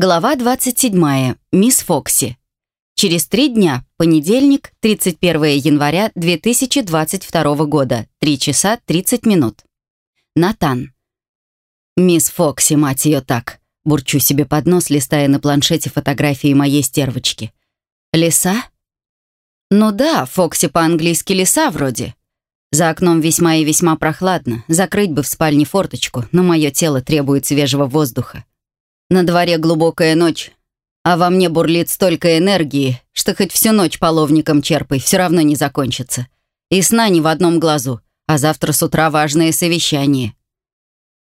Глава 27. Мисс Фокси. Через три дня, понедельник, 31 января 2022 года, 3 часа 30 минут. Натан. «Мисс Фокси, мать ее так!» Бурчу себе под нос, листая на планшете фотографии моей стервочки. «Лиса?» «Ну да, Фокси по-английски лиса вроде. За окном весьма и весьма прохладно. Закрыть бы в спальне форточку, но мое тело требует свежего воздуха. На дворе глубокая ночь, а во мне бурлит столько энергии, что хоть всю ночь половником черпай, все равно не закончится. И сна ни в одном глазу, а завтра с утра важное совещание.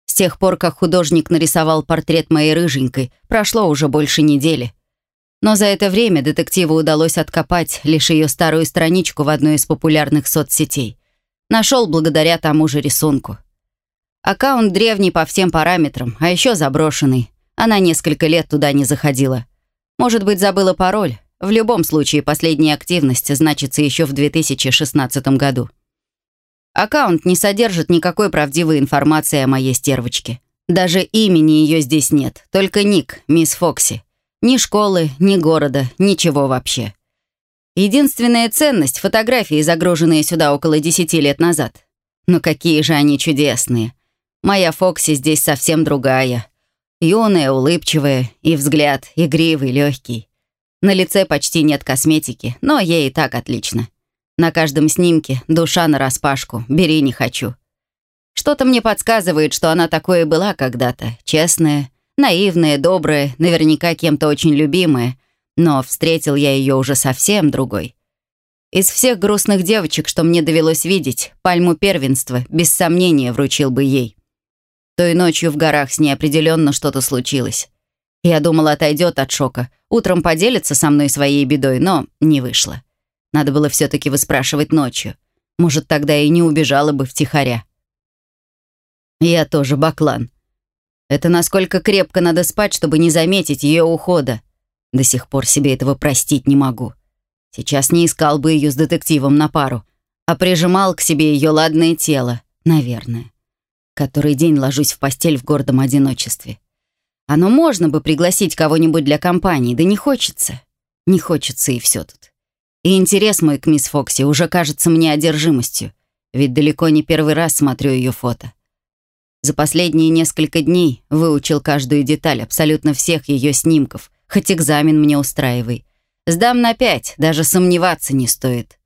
С тех пор, как художник нарисовал портрет моей рыженькой, прошло уже больше недели. Но за это время детективу удалось откопать лишь ее старую страничку в одной из популярных соцсетей. Нашел благодаря тому же рисунку. Аккаунт древний по всем параметрам, а еще заброшенный. Она несколько лет туда не заходила. Может быть, забыла пароль. В любом случае, последняя активность значится еще в 2016 году. Аккаунт не содержит никакой правдивой информации о моей стервочке. Даже имени ее здесь нет, только ник, мисс Фокси. Ни школы, ни города, ничего вообще. Единственная ценность — фотографии, загруженные сюда около десяти лет назад. Но какие же они чудесные. Моя Фокси здесь совсем другая. Юная, улыбчивая, и взгляд игривый, легкий. На лице почти нет косметики, но ей и так отлично. На каждом снимке душа нараспашку, бери не хочу. Что-то мне подсказывает, что она такое была когда-то, честная, наивная, добрая, наверняка кем-то очень любимая, но встретил я ее уже совсем другой. Из всех грустных девочек, что мне довелось видеть, пальму первенства без сомнения вручил бы ей. Той ночью в горах с ней определенно что-то случилось. Я думала, отойдет от шока, утром поделится со мной своей бедой, но не вышло. Надо было все-таки выспрашивать ночью. Может, тогда и не убежала бы втихаря. Я тоже баклан. Это насколько крепко надо спать, чтобы не заметить ее ухода. До сих пор себе этого простить не могу. Сейчас не искал бы ее с детективом на пару, а прижимал к себе ее ладное тело, наверное. Который день ложусь в постель в гордом одиночестве. Оно можно бы пригласить кого-нибудь для компании, да не хочется. Не хочется и все тут. И интерес мой к мисс Фокси уже кажется мне одержимостью, ведь далеко не первый раз смотрю ее фото. За последние несколько дней выучил каждую деталь абсолютно всех ее снимков, хоть экзамен мне устраивай. Сдам на пять, даже сомневаться не стоит.